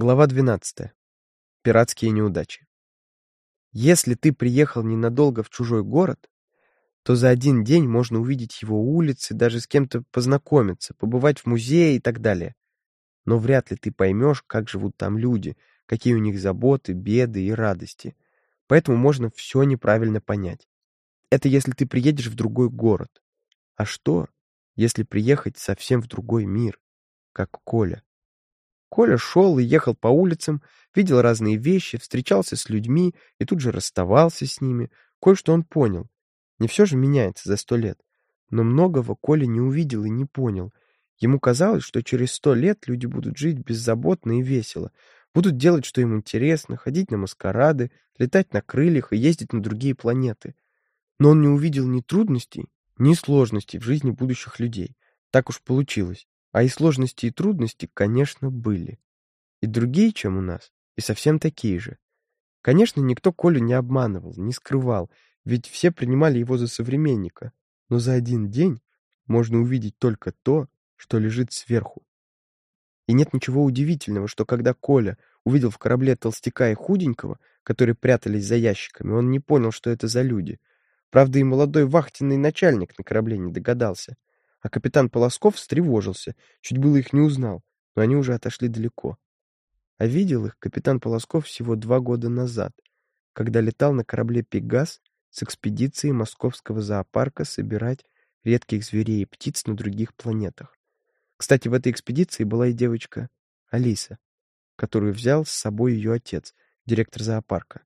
Глава 12. Пиратские неудачи. Если ты приехал ненадолго в чужой город, то за один день можно увидеть его улицы, даже с кем-то познакомиться, побывать в музее и так далее. Но вряд ли ты поймешь, как живут там люди, какие у них заботы, беды и радости. Поэтому можно все неправильно понять. Это если ты приедешь в другой город. А что, если приехать совсем в другой мир, как Коля? Коля шел и ехал по улицам, видел разные вещи, встречался с людьми и тут же расставался с ними. Кое-что он понял. Не все же меняется за сто лет. Но многого Коля не увидел и не понял. Ему казалось, что через сто лет люди будут жить беззаботно и весело, будут делать, что им интересно, ходить на маскарады, летать на крыльях и ездить на другие планеты. Но он не увидел ни трудностей, ни сложностей в жизни будущих людей. Так уж получилось. А и сложности, и трудности, конечно, были. И другие, чем у нас, и совсем такие же. Конечно, никто Колю не обманывал, не скрывал, ведь все принимали его за современника. Но за один день можно увидеть только то, что лежит сверху. И нет ничего удивительного, что когда Коля увидел в корабле толстяка и худенького, которые прятались за ящиками, он не понял, что это за люди. Правда, и молодой вахтенный начальник на корабле не догадался а капитан Полосков встревожился, чуть было их не узнал, но они уже отошли далеко. А видел их капитан Полосков всего два года назад, когда летал на корабле «Пегас» с экспедицией московского зоопарка собирать редких зверей и птиц на других планетах. Кстати, в этой экспедиции была и девочка Алиса, которую взял с собой ее отец, директор зоопарка.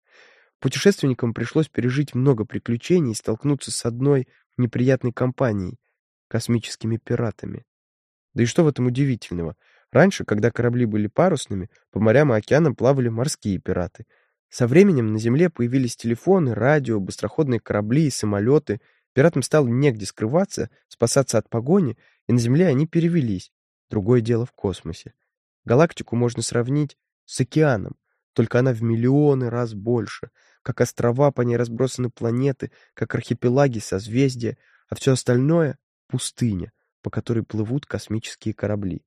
Путешественникам пришлось пережить много приключений и столкнуться с одной неприятной компанией, космическими пиратами. Да и что в этом удивительного? Раньше, когда корабли были парусными, по морям и океанам плавали морские пираты. Со временем на Земле появились телефоны, радио, быстроходные корабли и самолеты. Пиратам стало негде скрываться, спасаться от погони, и на Земле они перевелись. Другое дело в космосе. Галактику можно сравнить с океаном, только она в миллионы раз больше. Как острова по ней разбросаны планеты, как архипелаги, созвездия, а все остальное пустыня, по которой плывут космические корабли.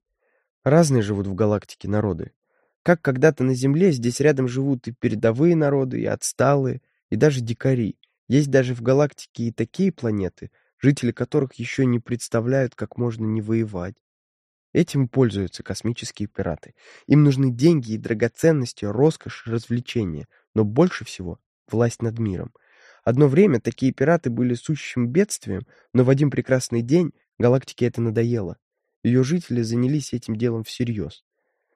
Разные живут в галактике народы. Как когда-то на Земле, здесь рядом живут и передовые народы, и отсталые, и даже дикари. Есть даже в галактике и такие планеты, жители которых еще не представляют, как можно не воевать. Этим пользуются космические пираты. Им нужны деньги и драгоценности, роскошь, развлечения, но больше всего власть над миром — Одно время такие пираты были сущим бедствием, но в один прекрасный день галактике это надоело. Ее жители занялись этим делом всерьез.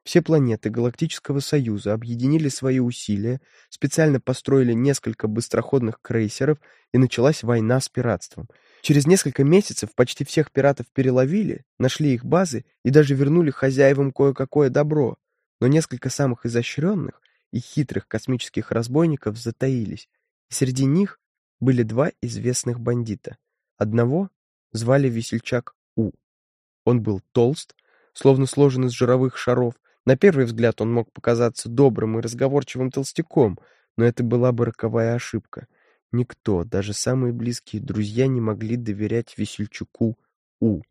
Все планеты Галактического Союза объединили свои усилия, специально построили несколько быстроходных крейсеров, и началась война с пиратством. Через несколько месяцев почти всех пиратов переловили, нашли их базы и даже вернули хозяевам кое-какое добро. Но несколько самых изощренных и хитрых космических разбойников затаились, среди них были два известных бандита. Одного звали весельчак У. Он был толст, словно сложен из жировых шаров. На первый взгляд он мог показаться добрым и разговорчивым толстяком, но это была бы роковая ошибка. Никто, даже самые близкие друзья, не могли доверять весельчаку У.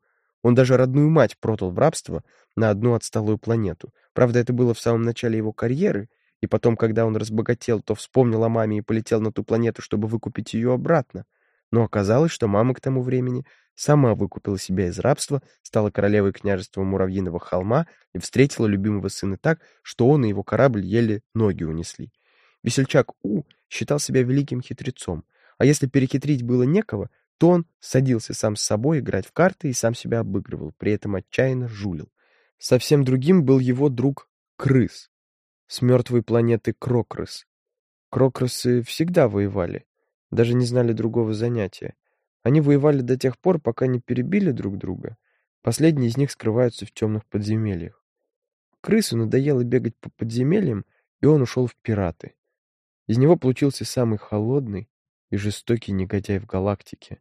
Он даже родную мать продал в рабство на одну отсталую планету. Правда, это было в самом начале его карьеры, и потом, когда он разбогател, то вспомнил о маме и полетел на ту планету, чтобы выкупить ее обратно. Но оказалось, что мама к тому времени сама выкупила себя из рабства, стала королевой княжества Муравьиного холма и встретила любимого сына так, что он и его корабль еле ноги унесли. Весельчак У считал себя великим хитрецом, а если перехитрить было некого, то он садился сам с собой играть в карты и сам себя обыгрывал, при этом отчаянно жулил. Совсем другим был его друг Крыс, с мертвой планеты Крокрос. Крокросы всегда воевали, даже не знали другого занятия. Они воевали до тех пор, пока не перебили друг друга. Последние из них скрываются в темных подземельях. Крысу надоело бегать по подземельям, и он ушел в пираты. Из него получился самый холодный и жестокий негодяй в галактике.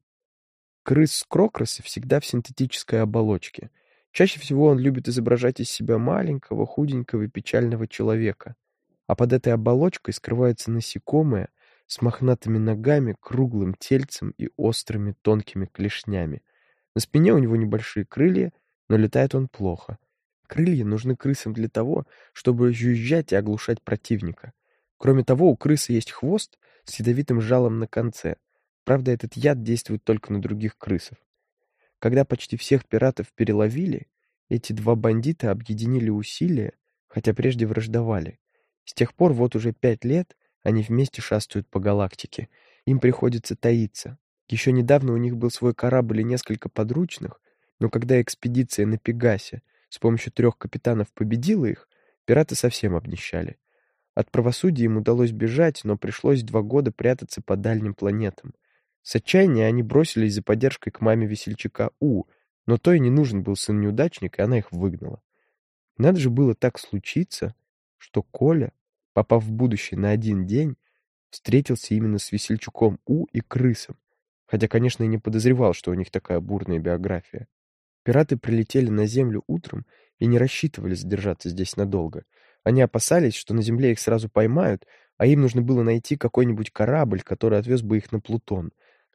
Крыс с Крокроса всегда в синтетической оболочке — Чаще всего он любит изображать из себя маленького, худенького и печального человека. А под этой оболочкой скрывается насекомое с мохнатыми ногами, круглым тельцем и острыми тонкими клешнями. На спине у него небольшие крылья, но летает он плохо. Крылья нужны крысам для того, чтобы жужжать и оглушать противника. Кроме того, у крысы есть хвост с ядовитым жалом на конце. Правда, этот яд действует только на других крысов. Когда почти всех пиратов переловили, эти два бандита объединили усилия, хотя прежде враждовали. С тех пор вот уже пять лет они вместе шастают по галактике. Им приходится таиться. Еще недавно у них был свой корабль и несколько подручных, но когда экспедиция на Пегасе с помощью трех капитанов победила их, пираты совсем обнищали. От правосудия им удалось бежать, но пришлось два года прятаться по дальним планетам. С отчаяния они бросились за поддержкой к маме весельчака У, но той не нужен был сын-неудачник, и она их выгнала. Надо же было так случиться, что Коля, попав в будущее на один день, встретился именно с весельчаком У и крысом, хотя, конечно, и не подозревал, что у них такая бурная биография. Пираты прилетели на землю утром и не рассчитывали задержаться здесь надолго. Они опасались, что на земле их сразу поймают, а им нужно было найти какой-нибудь корабль, который отвез бы их на Плутон.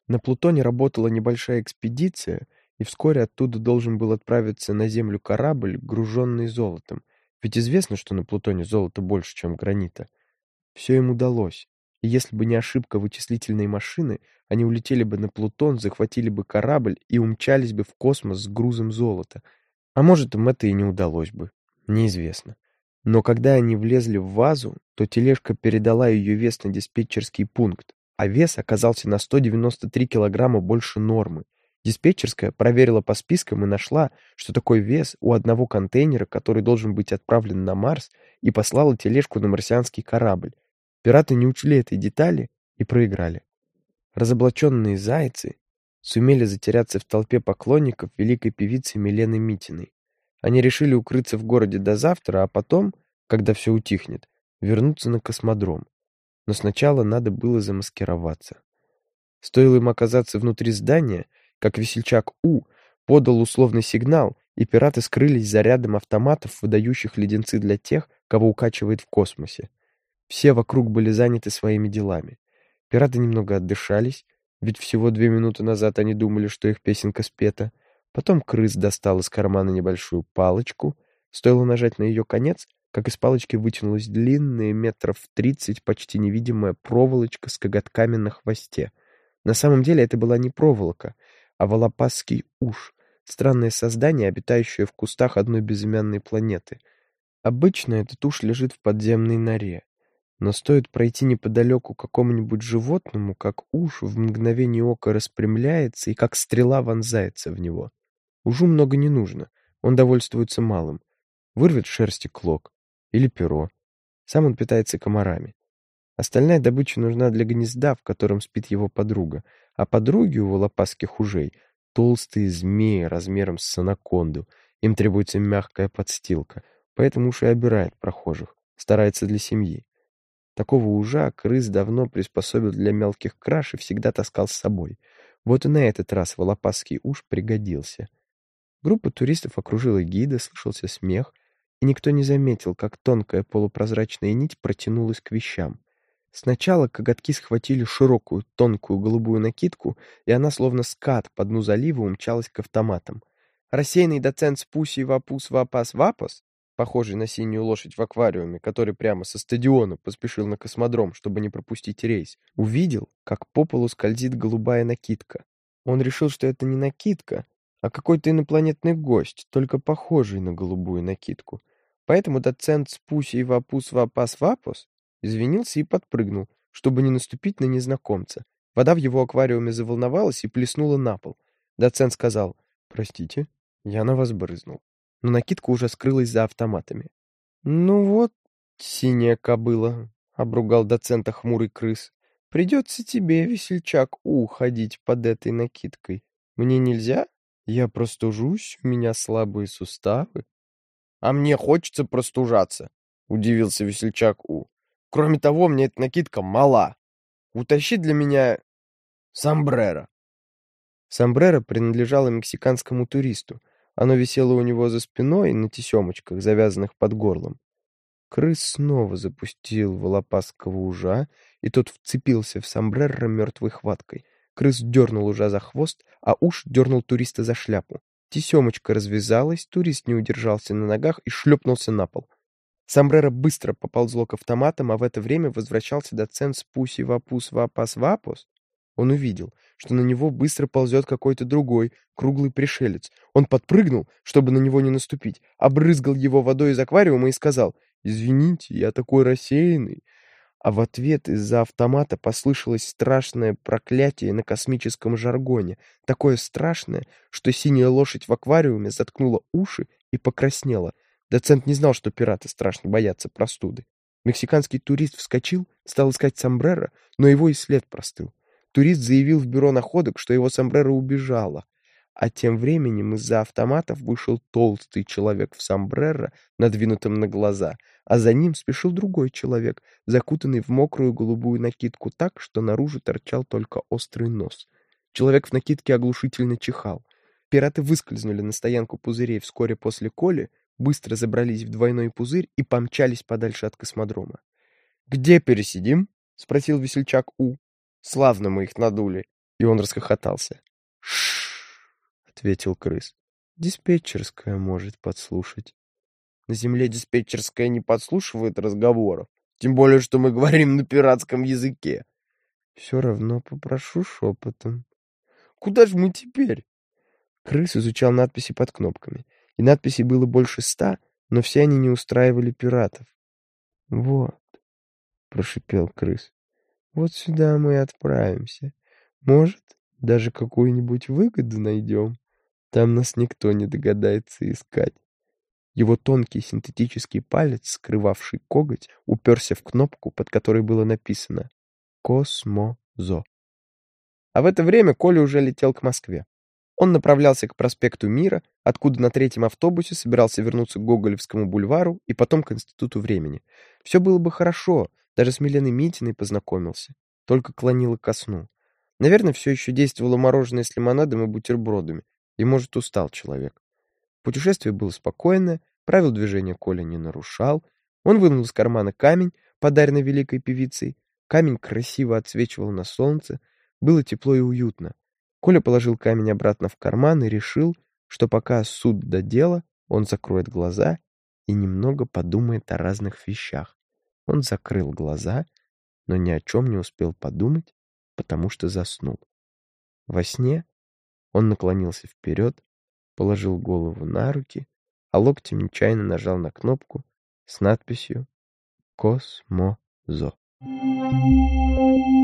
На Плутоне работала небольшая экспедиция — и вскоре оттуда должен был отправиться на Землю корабль, груженный золотом. Ведь известно, что на Плутоне золота больше, чем гранита. Все им удалось. И если бы не ошибка вычислительной машины, они улетели бы на Плутон, захватили бы корабль и умчались бы в космос с грузом золота. А может, им это и не удалось бы. Неизвестно. Но когда они влезли в вазу, то тележка передала ее вес на диспетчерский пункт, а вес оказался на 193 килограмма больше нормы. Диспетчерская проверила по спискам и нашла, что такой вес у одного контейнера, который должен быть отправлен на Марс, и послала тележку на марсианский корабль. Пираты не учли этой детали и проиграли. Разоблаченные зайцы сумели затеряться в толпе поклонников великой певицы Милены Митиной. Они решили укрыться в городе до завтра, а потом, когда все утихнет, вернуться на космодром. Но сначала надо было замаскироваться. Стоило им оказаться внутри здания — как весельчак У подал условный сигнал, и пираты скрылись за рядом автоматов, выдающих леденцы для тех, кого укачивает в космосе. Все вокруг были заняты своими делами. Пираты немного отдышались, ведь всего две минуты назад они думали, что их песенка спета. Потом крыс достал из кармана небольшую палочку. Стоило нажать на ее конец, как из палочки вытянулась длинная, метров тридцать, почти невидимая проволочка с коготками на хвосте. На самом деле это была не проволока — а волопасский уж — странное создание, обитающее в кустах одной безымянной планеты. Обычно этот уж лежит в подземной норе. Но стоит пройти неподалеку какому-нибудь животному, как уж в мгновение ока распрямляется и как стрела вонзается в него. Ужу много не нужно, он довольствуется малым. Вырвет шерсти клок или перо. Сам он питается комарами. Остальная добыча нужна для гнезда, в котором спит его подруга, а подруги у волопасских ужей — толстые змеи размером с анаконду. Им требуется мягкая подстилка, поэтому уж и обирает прохожих, старается для семьи. Такого ужа крыс давно приспособил для мелких краш и всегда таскал с собой. Вот и на этот раз волопасский уж пригодился. Группа туристов окружила гида, слышался смех, и никто не заметил, как тонкая полупрозрачная нить протянулась к вещам. Сначала коготки схватили широкую, тонкую голубую накидку, и она, словно скат по дну залива, умчалась к автоматам. Рассеянный доцент Спуси Вапус Вапас Вапас, похожий на синюю лошадь в аквариуме, который прямо со стадиона поспешил на космодром, чтобы не пропустить рейс, увидел, как по полу скользит голубая накидка. Он решил, что это не накидка, а какой-то инопланетный гость, только похожий на голубую накидку. Поэтому доцент Спуси Вапус Вапас Вапас извинился и подпрыгнул, чтобы не наступить на незнакомца. Вода в его аквариуме заволновалась и плеснула на пол. Доцент сказал «Простите, я на вас брызнул». Но накидка уже скрылась за автоматами. «Ну вот, синяя кобыла», — обругал доцента хмурый крыс. «Придется тебе, весельчак, уходить под этой накидкой. Мне нельзя? Я простужусь, у меня слабые суставы». «А мне хочется простужаться», — удивился весельчак У. Кроме того, мне эта накидка мала. Утащи для меня сомбреро. Сомбреро принадлежало мексиканскому туристу. Оно висело у него за спиной на тесемочках, завязанных под горлом. Крыс снова запустил волопасского ужа, и тот вцепился в сомбреро мертвой хваткой. Крыс дернул ужа за хвост, а уж дернул туриста за шляпу. Тесемочка развязалась, турист не удержался на ногах и шлепнулся на пол. Сомбреро быстро поползло к автоматам, а в это время возвращался доцент с пуси вапус вапас вапус. Он увидел, что на него быстро ползет какой-то другой, круглый пришелец. Он подпрыгнул, чтобы на него не наступить, обрызгал его водой из аквариума и сказал «Извините, я такой рассеянный». А в ответ из-за автомата послышалось страшное проклятие на космическом жаргоне, такое страшное, что синяя лошадь в аквариуме заткнула уши и покраснела. Доцент не знал, что пираты страшно боятся простуды. Мексиканский турист вскочил, стал искать сомбреро, но его и след простыл. Турист заявил в бюро находок, что его сомбреро убежало. А тем временем из-за автоматов вышел толстый человек в сомбреро, надвинутом на глаза, а за ним спешил другой человек, закутанный в мокрую голубую накидку так, что наружу торчал только острый нос. Человек в накидке оглушительно чихал. Пираты выскользнули на стоянку пузырей вскоре после Коли, быстро забрались в двойной пузырь и помчались подальше от космодрома. «Где пересидим?» — спросил весельчак У. Славно мы их надули. И он расхохотался. Ответил крыс. Диспетчерская может подслушать. На земле диспетчерская не подслушивает разговоров. Тем более, что мы говорим на пиратском языке. Все равно попрошу шепотом. Куда же мы теперь? Крыс изучал надписи под кнопками. И надписей было больше ста, но все они не устраивали пиратов. Вот, прошипел крыс. Вот сюда мы и отправимся. Может, даже какую-нибудь выгоду найдем. Там нас никто не догадается искать. Его тонкий синтетический палец, скрывавший коготь, уперся в кнопку, под которой было написано «Космозо». А в это время Коля уже летел к Москве. Он направлялся к проспекту Мира, откуда на третьем автобусе собирался вернуться к Гоголевскому бульвару и потом к Институту времени. Все было бы хорошо, даже с Миленой Митиной познакомился. Только клонило ко сну. Наверное, все еще действовало мороженое с лимонадом и бутербродами. И, может, устал человек. Путешествие было спокойное, правил движения Коля не нарушал. Он вынул из кармана камень, подаренный великой певицей. Камень красиво отсвечивал на солнце. Было тепло и уютно. Коля положил камень обратно в карман и решил, что пока суд до дела, он закроет глаза и немного подумает о разных вещах. Он закрыл глаза, но ни о чем не успел подумать, потому что заснул. Во сне он наклонился вперед, положил голову на руки, а локтем нечаянно нажал на кнопку с надписью «Космозо». Thank you.